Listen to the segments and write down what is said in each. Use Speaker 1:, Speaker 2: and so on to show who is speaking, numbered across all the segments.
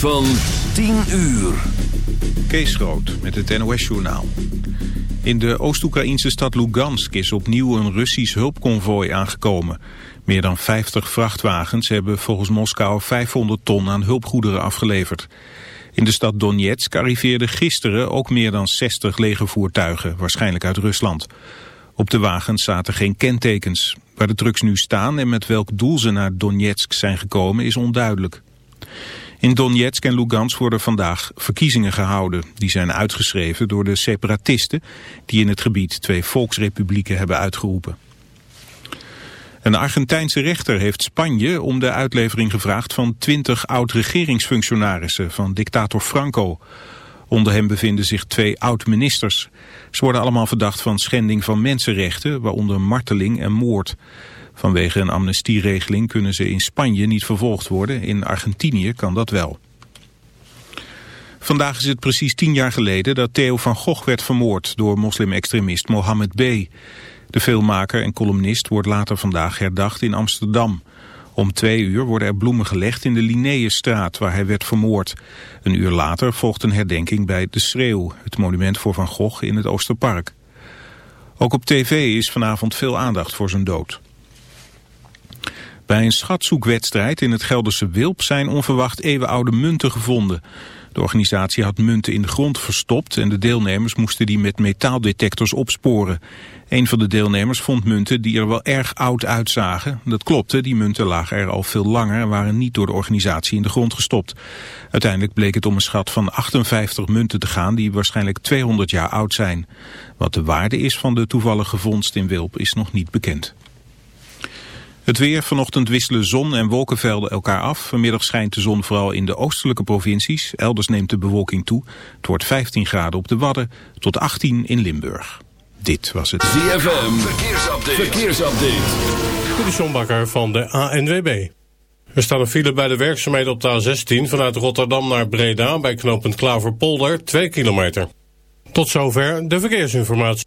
Speaker 1: Van 10 uur.
Speaker 2: Kees Groot met het NOS-journaal. In de Oost-Oekraïnse stad Lugansk is opnieuw een Russisch hulpconvooi aangekomen. Meer dan 50 vrachtwagens hebben volgens Moskou 500 ton aan hulpgoederen afgeleverd. In de stad Donetsk arriveerden gisteren ook meer dan 60 legervoertuigen, waarschijnlijk uit Rusland. Op de wagens zaten geen kentekens. Waar de trucks nu staan en met welk doel ze naar Donetsk zijn gekomen is onduidelijk. In Donetsk en Lugansk worden vandaag verkiezingen gehouden. Die zijn uitgeschreven door de separatisten die in het gebied twee volksrepublieken hebben uitgeroepen. Een Argentijnse rechter heeft Spanje om de uitlevering gevraagd van 20 oud-regeringsfunctionarissen van dictator Franco. Onder hem bevinden zich twee oud-ministers. Ze worden allemaal verdacht van schending van mensenrechten, waaronder marteling en moord. Vanwege een amnestieregeling kunnen ze in Spanje niet vervolgd worden. In Argentinië kan dat wel. Vandaag is het precies tien jaar geleden dat Theo van Gogh werd vermoord door moslim-extremist Mohammed B. De filmmaker en columnist wordt later vandaag herdacht in Amsterdam. Om twee uur worden er bloemen gelegd in de Linnaeusstraat waar hij werd vermoord. Een uur later volgt een herdenking bij De Schreeuw, het monument voor Van Gogh in het Oosterpark. Ook op tv is vanavond veel aandacht voor zijn dood. Bij een schatzoekwedstrijd in het Gelderse Wilp zijn onverwacht eeuwenoude munten gevonden. De organisatie had munten in de grond verstopt en de deelnemers moesten die met metaaldetectors opsporen. Een van de deelnemers vond munten die er wel erg oud uitzagen. Dat klopte, die munten lagen er al veel langer en waren niet door de organisatie in de grond gestopt. Uiteindelijk bleek het om een schat van 58 munten te gaan die waarschijnlijk 200 jaar oud zijn. Wat de waarde is van de toevallige vondst in Wilp is nog niet bekend. Het weer, vanochtend wisselen zon en wolkenvelden elkaar af. Vanmiddag schijnt de zon vooral in de oostelijke provincies. Elders neemt de bewolking toe. Het wordt 15 graden op de Wadden tot 18 in Limburg. Dit was het
Speaker 1: ZFM, verkeersupdate. verkeersupdate.
Speaker 3: De van de ANWB. Er staat een file bij de werkzaamheden op de A16 vanuit Rotterdam naar Breda... bij knooppunt Klaverpolder, 2 kilometer. Tot zover de verkeersinformatie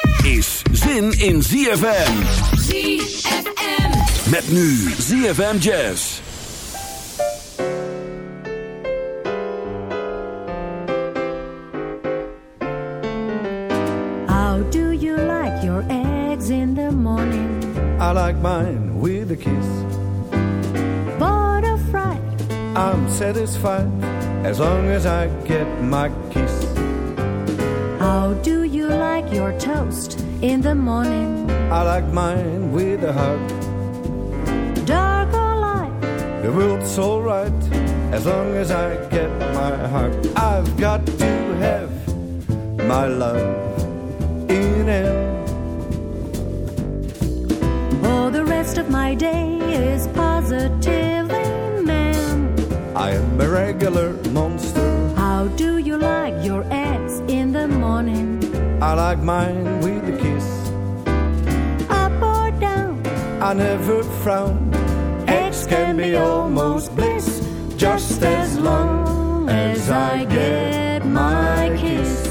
Speaker 1: Is zin in ZFM.
Speaker 4: ZFM.
Speaker 1: Met nu ZFM Jazz.
Speaker 5: How do you like your eggs in the morning?
Speaker 6: I like mine with a kiss.
Speaker 5: Butter fried.
Speaker 6: I'm satisfied as long as I get my kiss.
Speaker 5: How do you like your toast in the morning?
Speaker 6: I like mine with a hug.
Speaker 5: Dark or light?
Speaker 6: The world's alright as long as I get my hug. I've got to have my love in it.
Speaker 5: Oh, the rest of my day is positively man.
Speaker 6: I am a regular monster.
Speaker 5: How do you like your the morning?
Speaker 6: I like mine with a kiss.
Speaker 5: Up or down?
Speaker 6: I never frown. Eggs can be almost bliss, just as long as I get my kiss.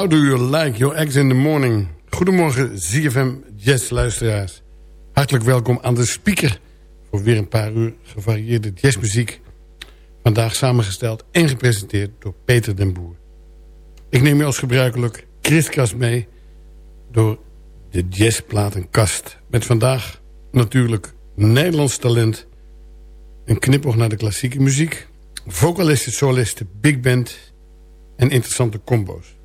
Speaker 7: How do you like your eggs in the morning? Goedemorgen ZFM Jazz luisteraars. Hartelijk welkom aan de speaker voor weer een paar uur gevarieerde jazzmuziek. Vandaag samengesteld en gepresenteerd door Peter den Boer. Ik neem u als gebruikelijk kriskast mee door de jazzplatenkast. Met vandaag natuurlijk Nederlands talent. Een knipoog naar de klassieke muziek. Vocalisten, solisten, big band en interessante combo's.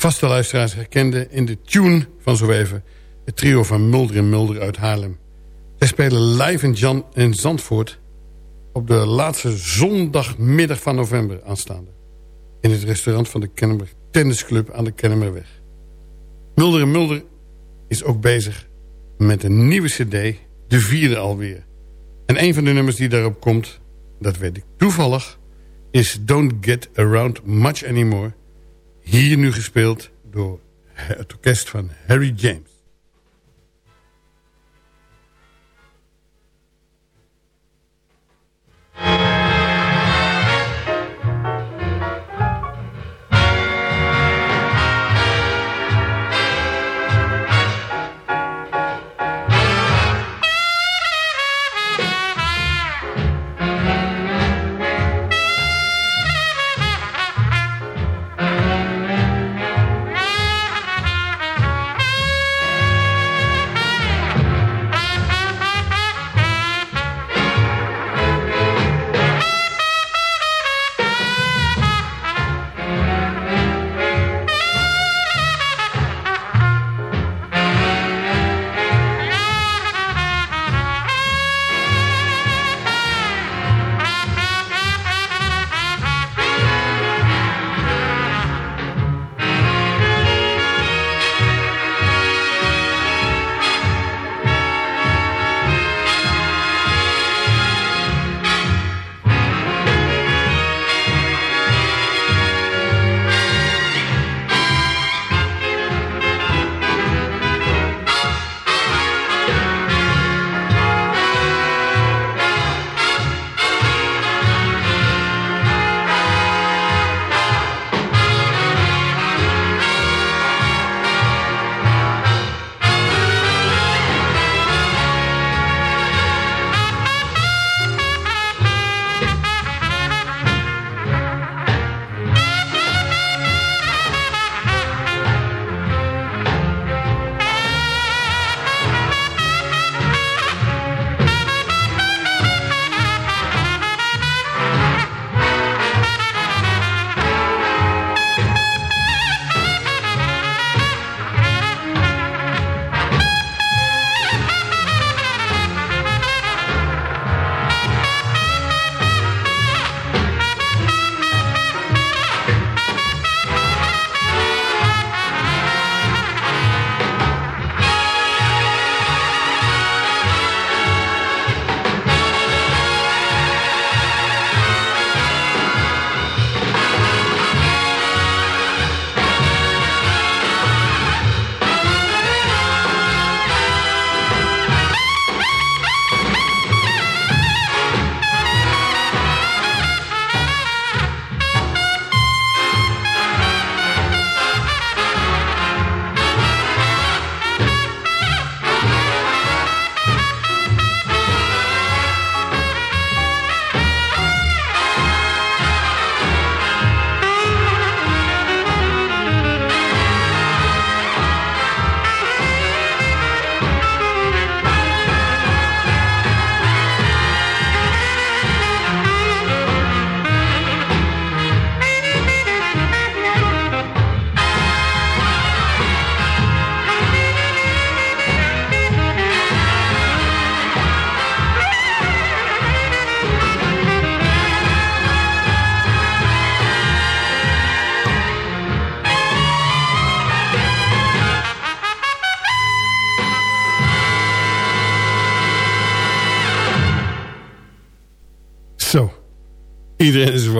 Speaker 7: Vaste luisteraars herkenden in de tune van zo even... het trio van Mulder en Mulder uit Haarlem. Zij spelen live in, Jan, in Zandvoort... op de laatste zondagmiddag van november aanstaande. In het restaurant van de Kennemer Tennisclub aan de Kennemerweg. Mulder en Mulder is ook bezig met een nieuwe cd, de vierde alweer. En een van de nummers die daarop komt, dat weet ik toevallig... is Don't Get Around Much Anymore... Hier nu gespeeld door het orkest van Harry James.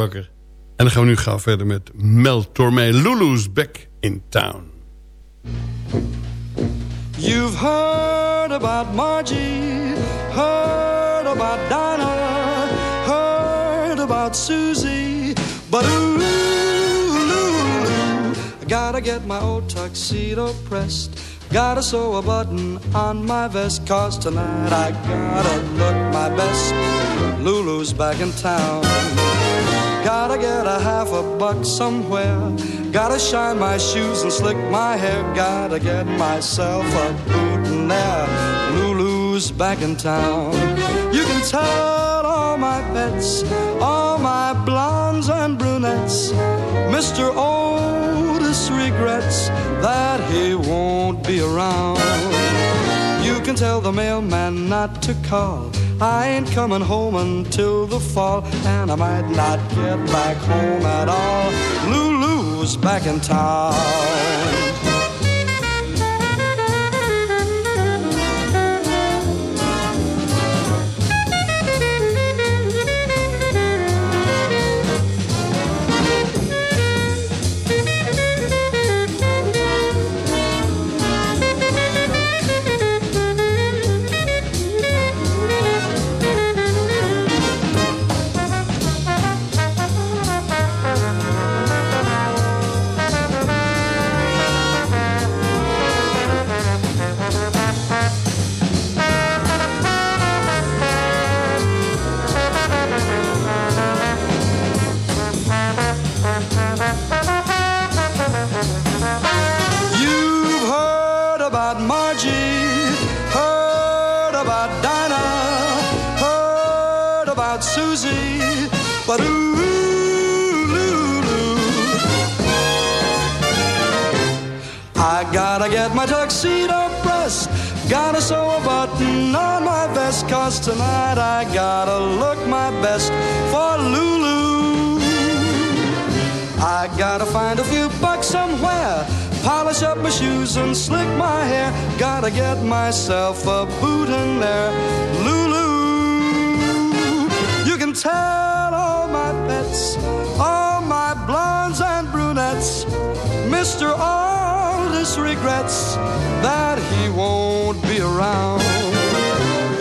Speaker 7: Wakker. En dan gaan we nu gauw verder met Mel Tormé. Lulu's back in town.
Speaker 8: You've heard about Margie, heard about Dinah, heard about Susie, but ooh, Lulu, gotta get my old tuxedo pressed. Gotta sew a button on my vest, cause tonight I gotta look my best. Lulu's back in town. Gotta get a half a buck somewhere. Gotta shine my shoes and slick my hair. Gotta get myself a boot and there. Lulu's back in town. You can tell all my pets, all my blondes and brunettes. Mr. Otis regrets that he won't be around. You can tell the mailman not to call. I ain't coming home until the fall, and I might not get back home at all. Lulu's back in town. Pressed. Gotta sew a button on my vest, cause tonight I gotta look my best for Lulu. I gotta find a few bucks somewhere, polish up my shoes and slick my hair. Gotta get myself a boot in there. Lulu, you can tell all my pets, all my blondes and brunettes. Mr. Aldous regrets that he won't be around.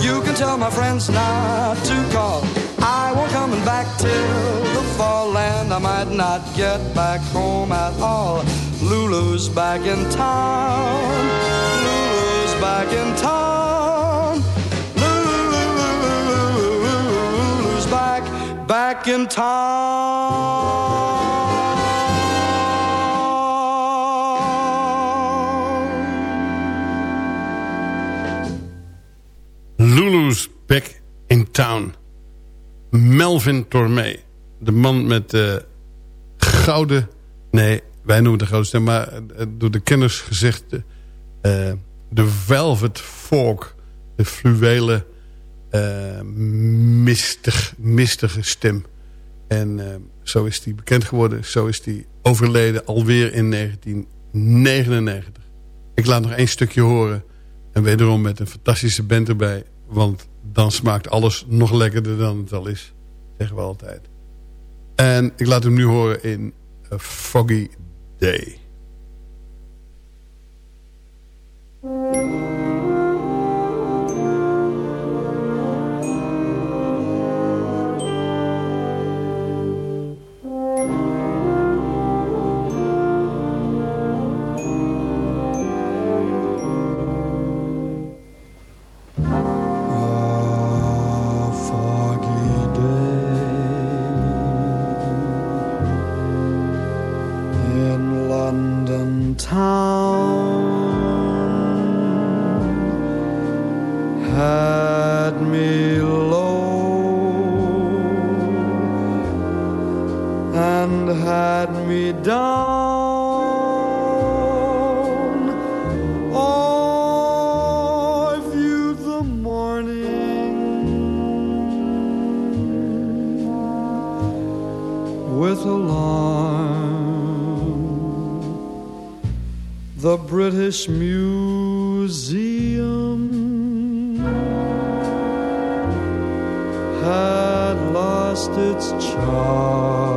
Speaker 8: You can tell my friends not to call. I won't coming back till the fall, and I might not get back home at all. Lulu's back in town. Lulu's back in town. Lulu's back, back in
Speaker 7: Lulu's Melvin Tormé. De man met de gouden... Nee, wij noemen de gouden stem. Maar eh, door de kenners gezegd... eh, de velvet fork. De fluwelen eh, mistig, mistige stem. En eh, zo is hij bekend geworden. Zo is hij overleden alweer in 1999. Ik laat nog één stukje horen. En wederom met een fantastische band erbij. Want dan smaakt alles nog lekkerder dan het al is. Zeggen we altijd. En ik laat hem nu horen in A Foggy Day.
Speaker 8: Town had me low and had me down. Oh, I viewed the morning with alarm. The British Museum had lost
Speaker 9: its charm.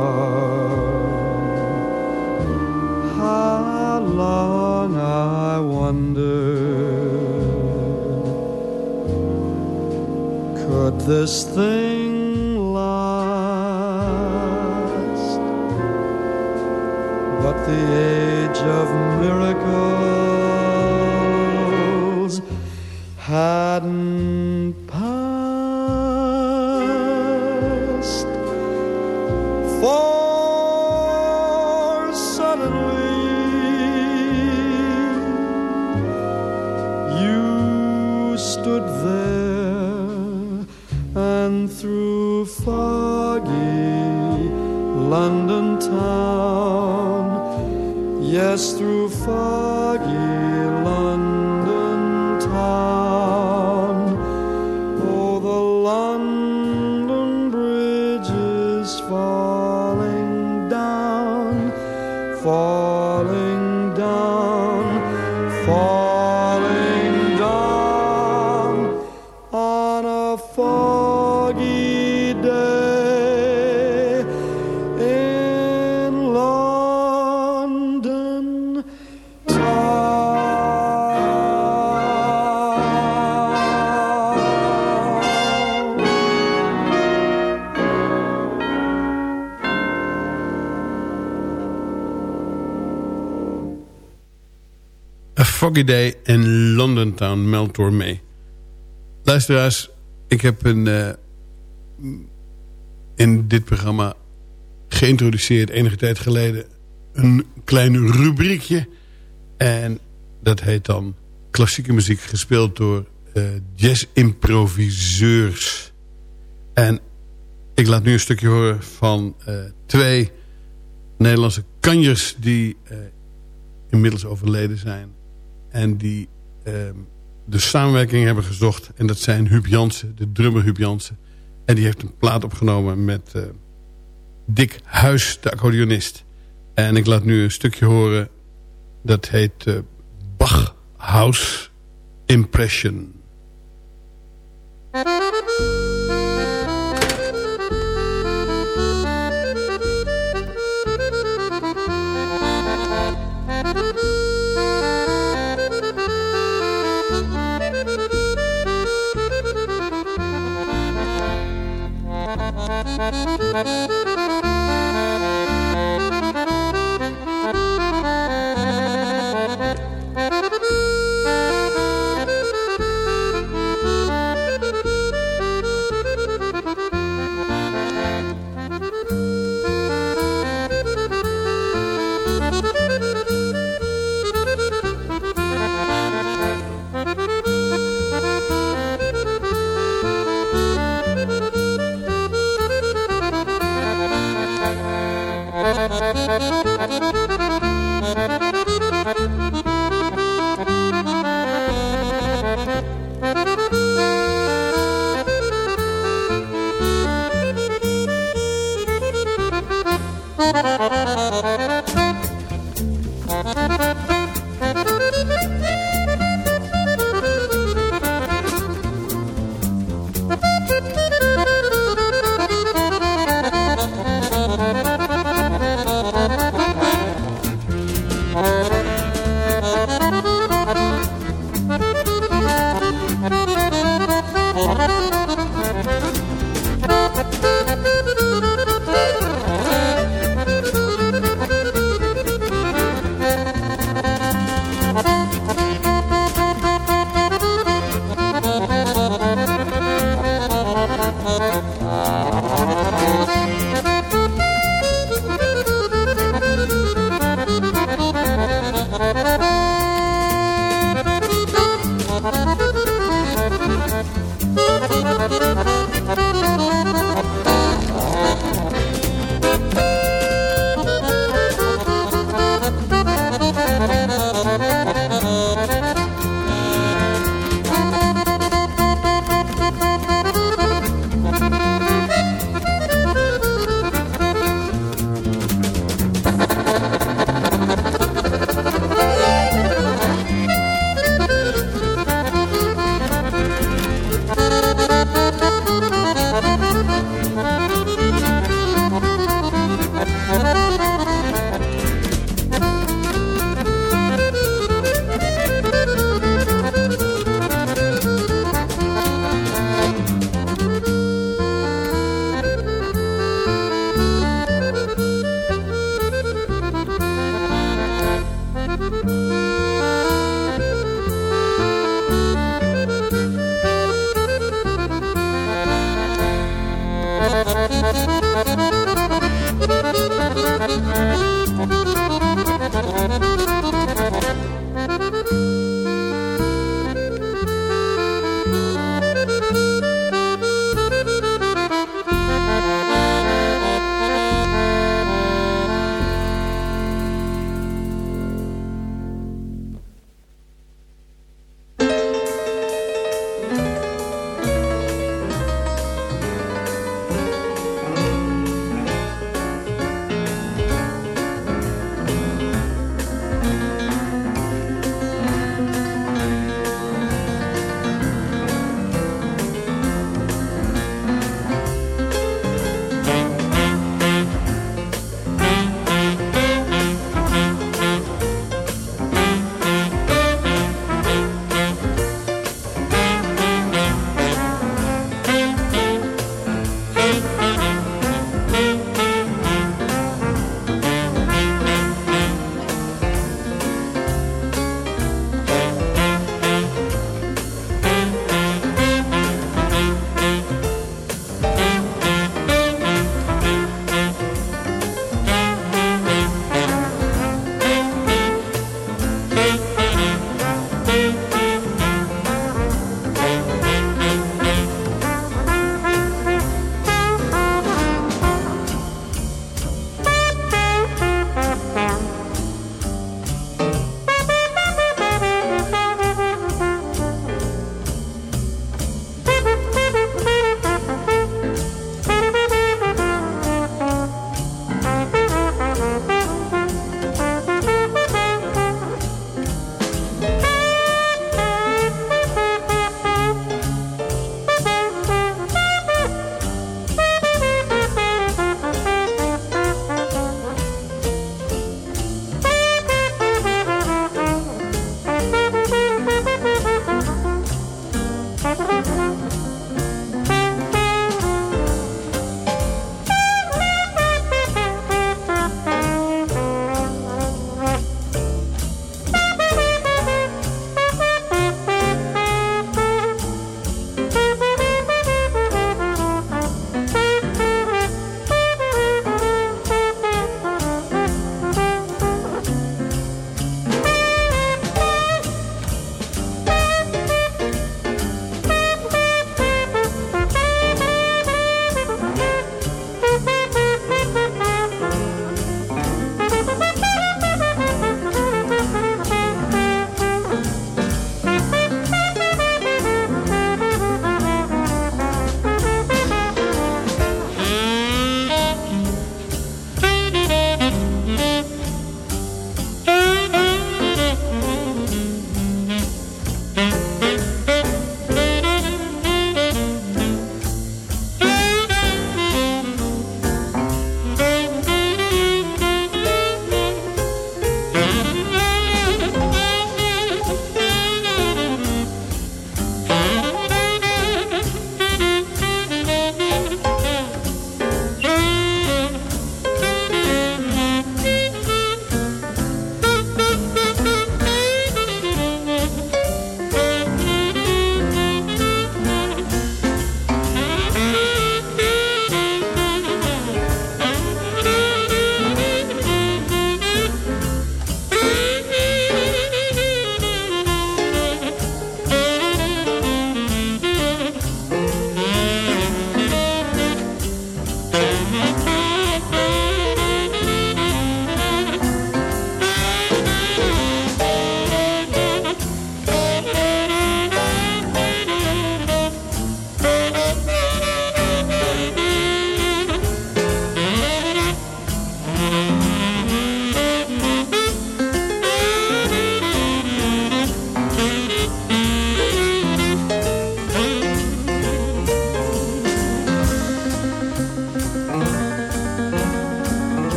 Speaker 9: How long I wonder could this thing hadn't passed. For suddenly you stood there and through foggy London town, yes, through foggy A Foggy Day in London Town,
Speaker 7: Mel Tormé. Luisteraars, ik heb een, eh, in dit programma geïntroduceerd enige tijd geleden... een klein rubriekje. En dat heet dan klassieke muziek gespeeld door eh jazz-improviseurs. En ik laat nu een stukje horen van eh, twee Nederlandse kanjers... die inmiddels overleden zijn. En die ehm, de samenwerking hebben gezocht. En dat zijn Huub Jansen, de drummer Huub Jansen. En die heeft een plaat opgenomen met eh, Dick Huis, de accordeonist. En ik laat nu een stukje horen. Dat heet eh, Bach House Impression. Música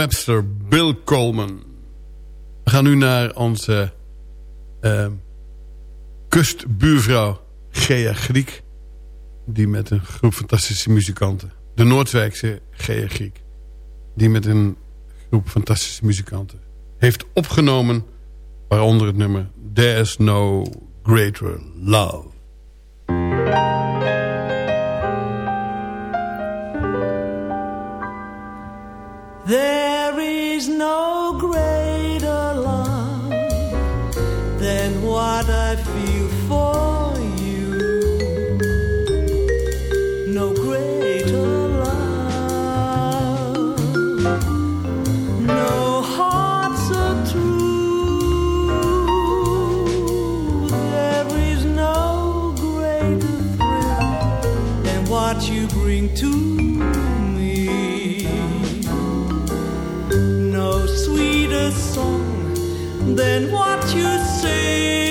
Speaker 7: Webster, Bill Coleman. We gaan nu naar onze eh, kustbuurvrouw Gea Griek. Die met een groep fantastische muzikanten. De Noordwijkse Gea Griek. Die met een groep fantastische muzikanten heeft opgenomen. Waaronder het nummer There's No Greater Love.
Speaker 10: bring to me. No sweeter song than what you sing.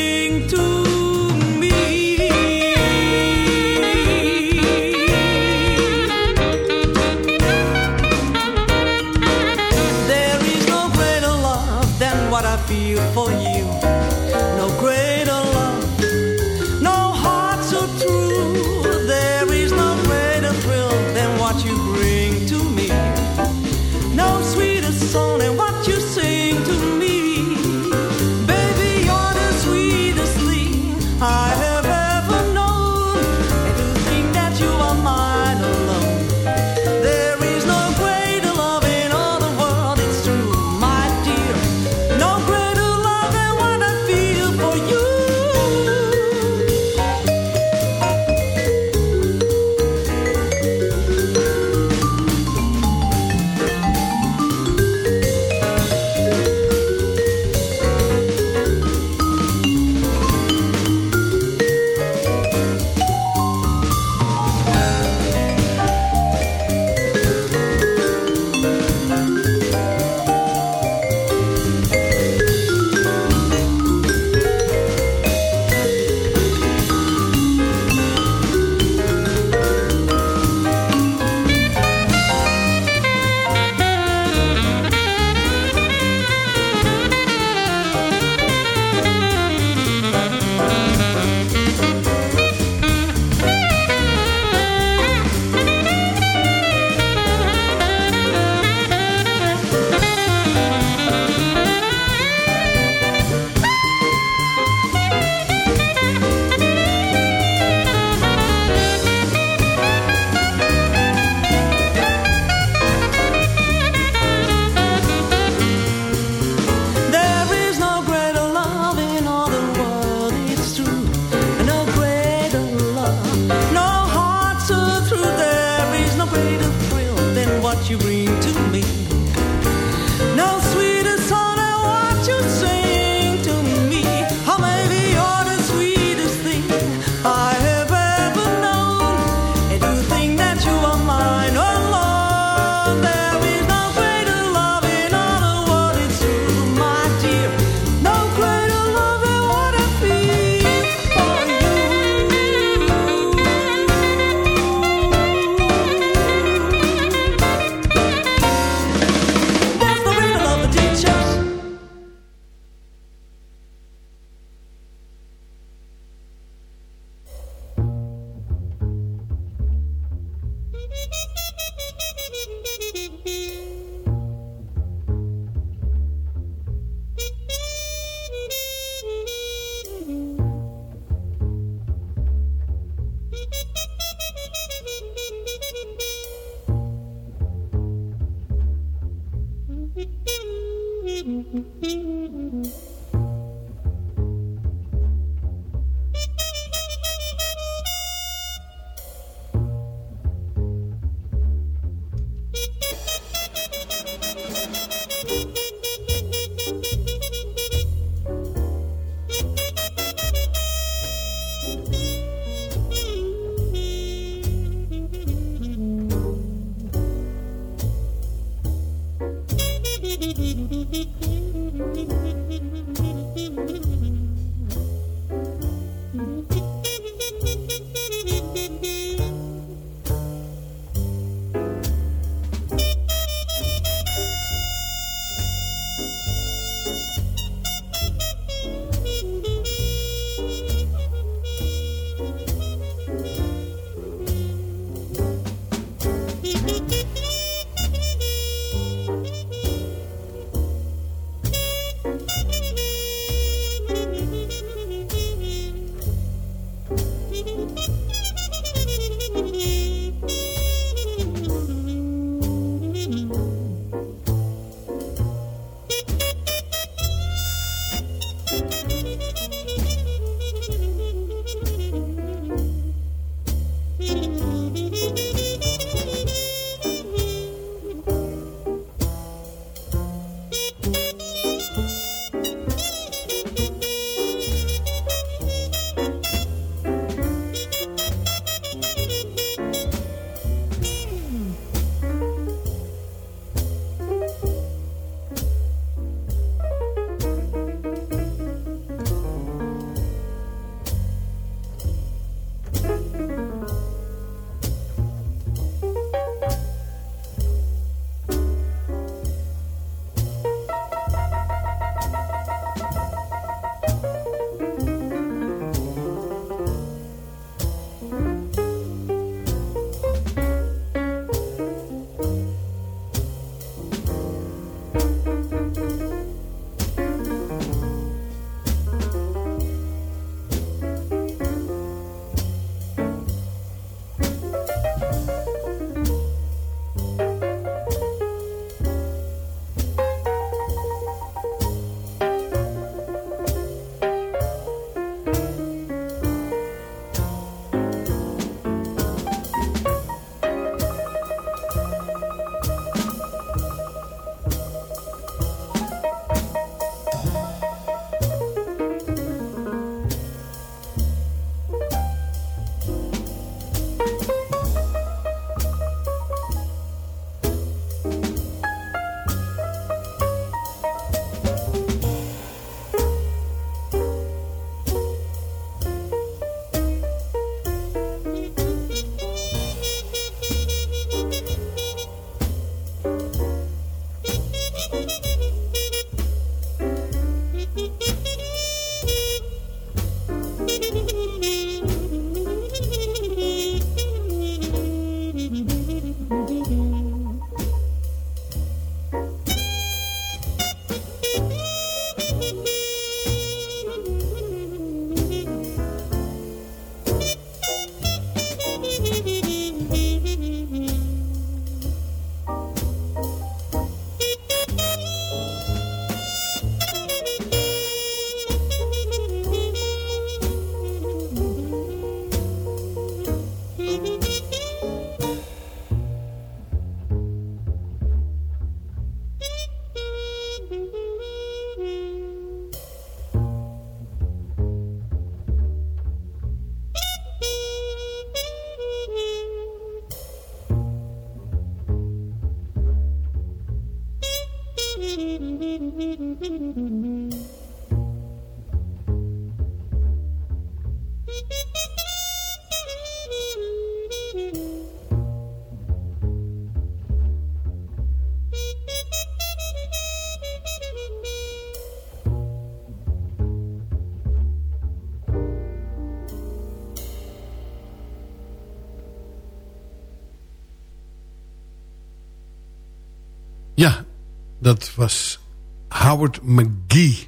Speaker 7: Dat was Howard McGee.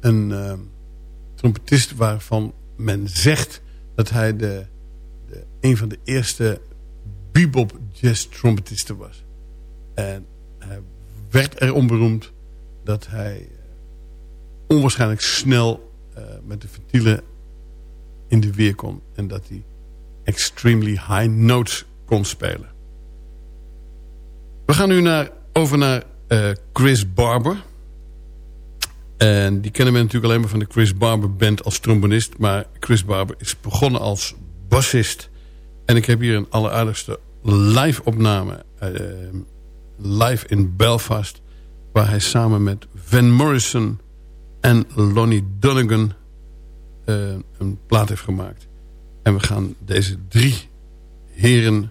Speaker 7: Een uh, trompetist waarvan men zegt dat hij de, de, een van de eerste bebop jazz trompetisten was. En hij werd erom beroemd dat hij uh, onwaarschijnlijk snel uh, met de ventielen in de weer kon. En dat hij extremely high notes kon spelen. We gaan nu naar over naar uh, Chris Barber. En die kennen we natuurlijk alleen maar van de Chris Barber Band als trombonist. Maar Chris Barber is begonnen als bassist. En ik heb hier een alleraardigste live opname. Uh, live in Belfast. Waar hij samen met Van Morrison en Lonnie Donegan uh, een plaat heeft gemaakt. En we gaan deze drie heren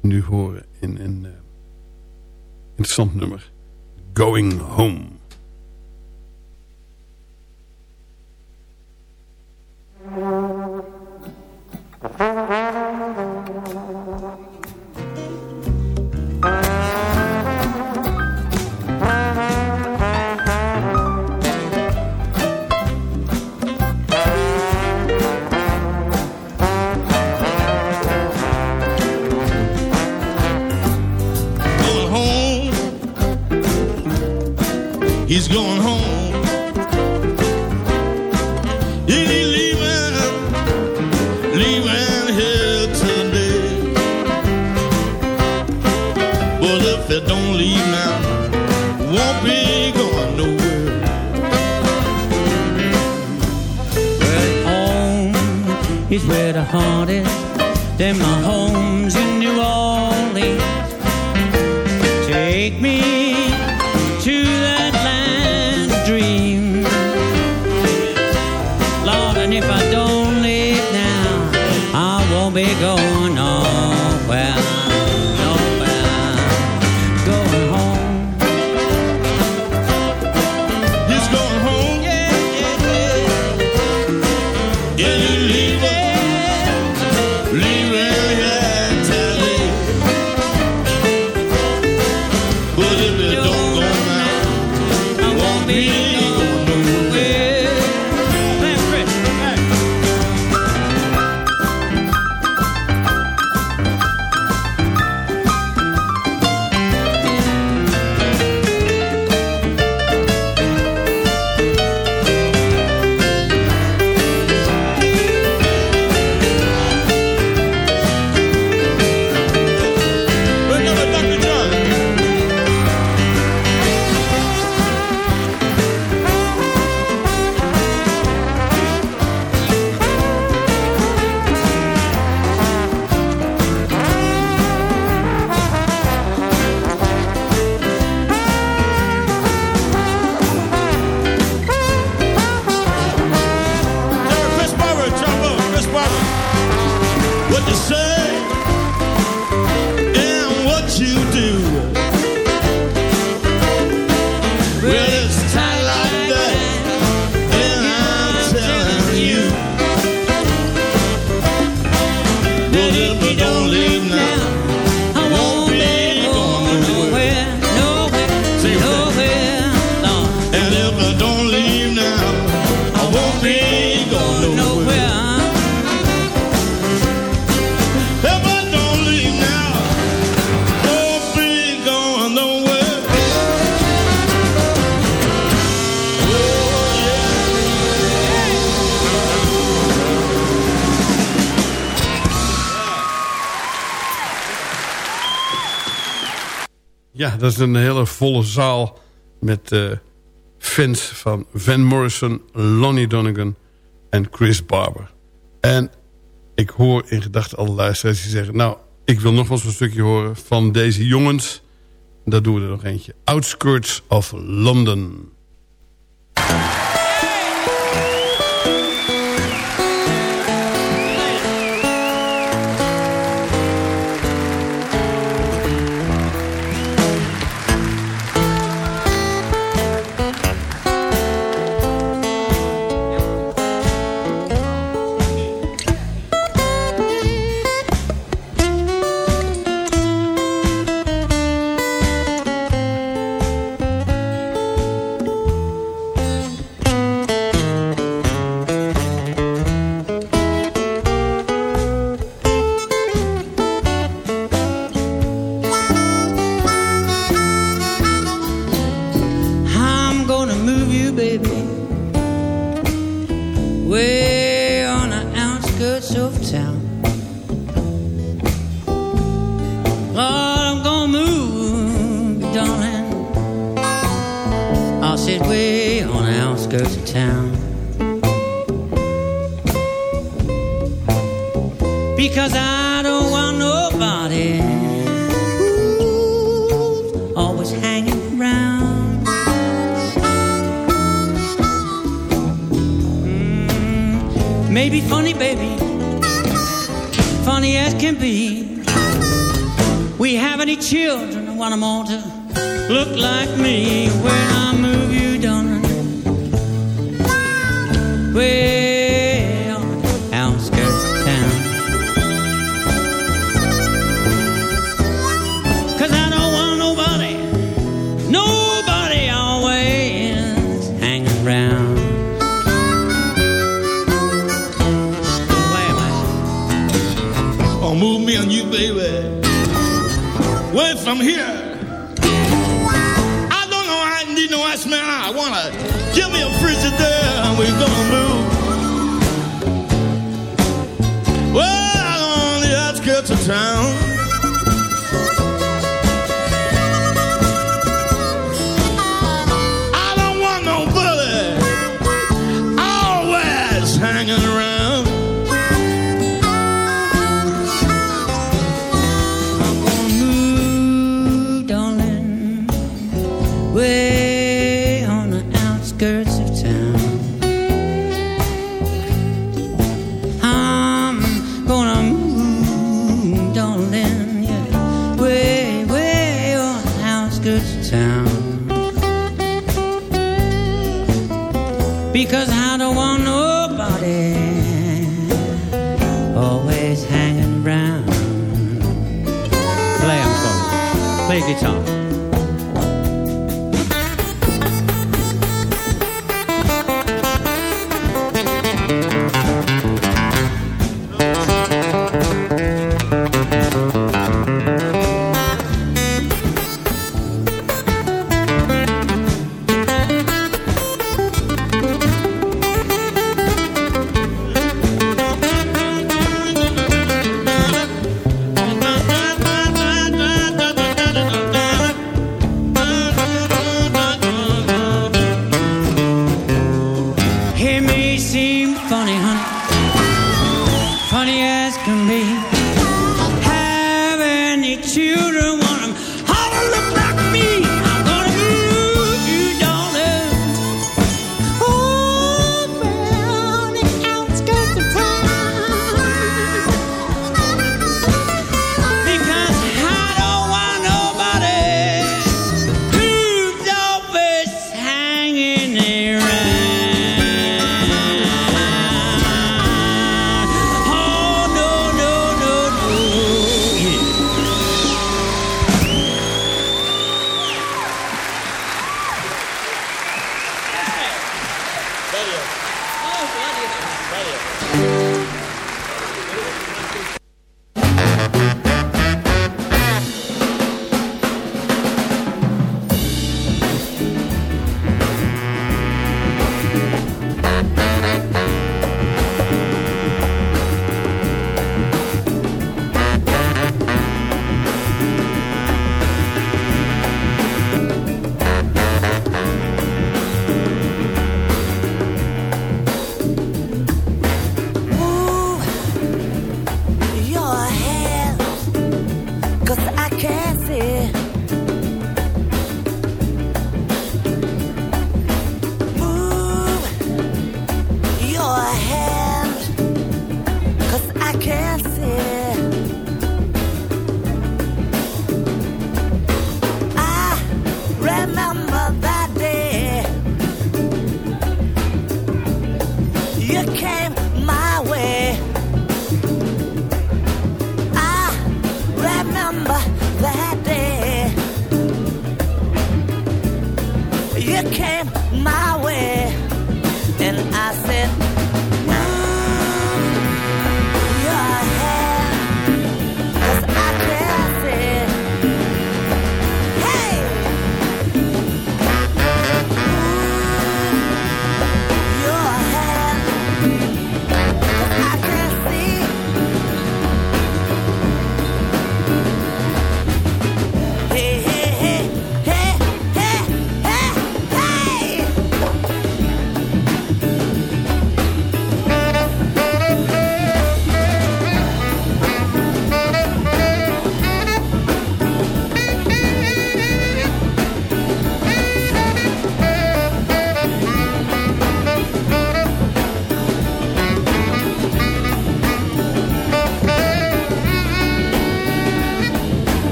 Speaker 7: nu horen in een Interessant nummer.
Speaker 11: Going Home. dat is een hele volle zaal met eh, fans van Van Morrison, Lonnie Donegan en Chris Barber. En ik hoor in gedachten alle luisteraars die zeggen... nou, ik wil nog wel eens een stukje horen van deze jongens. Dat doen we er nog eentje. Outskirts of London.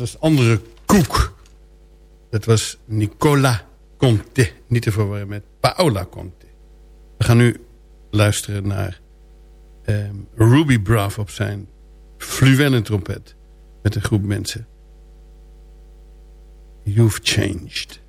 Speaker 7: Was andere koek. Dat was Nicola Conte. Niet te verwarren met Paola Conte. We gaan nu luisteren naar ehm, Ruby Braff op zijn fluwelen trompet. Met een groep mensen. You've changed.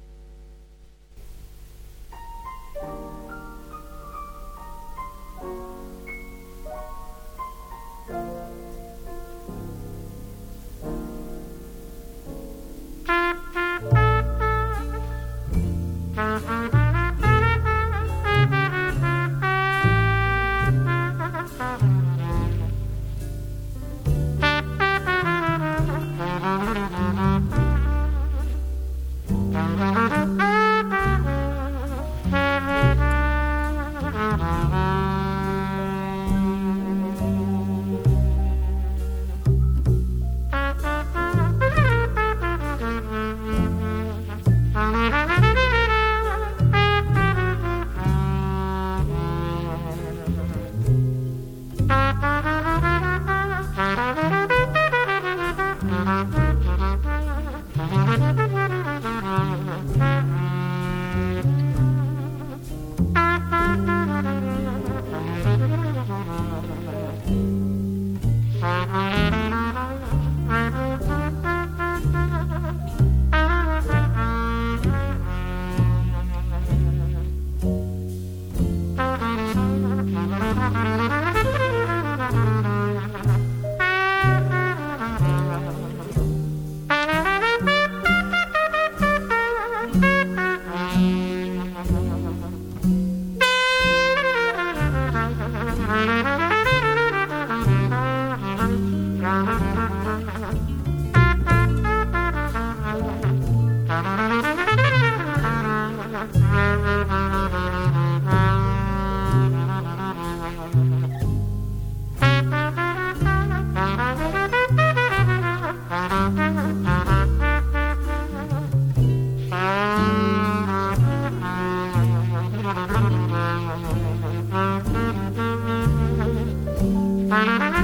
Speaker 7: Bye.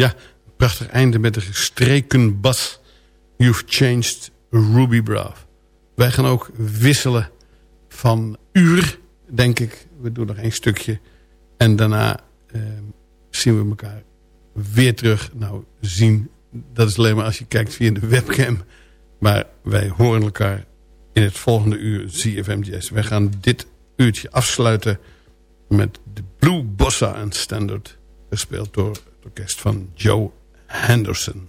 Speaker 7: Ja, prachtig einde met de gestreken bas. You've changed Ruby Braff. Wij gaan ook wisselen van uur, denk ik. We doen nog één stukje. En daarna eh, zien we elkaar weer terug. Nou, zien, dat is alleen maar als je kijkt via de webcam. Maar wij horen elkaar in het volgende uur ZFM Jazz. Wij gaan dit uurtje afsluiten met de Blue Bossa en Standard. Gespeeld door orkest van Joe Henderson.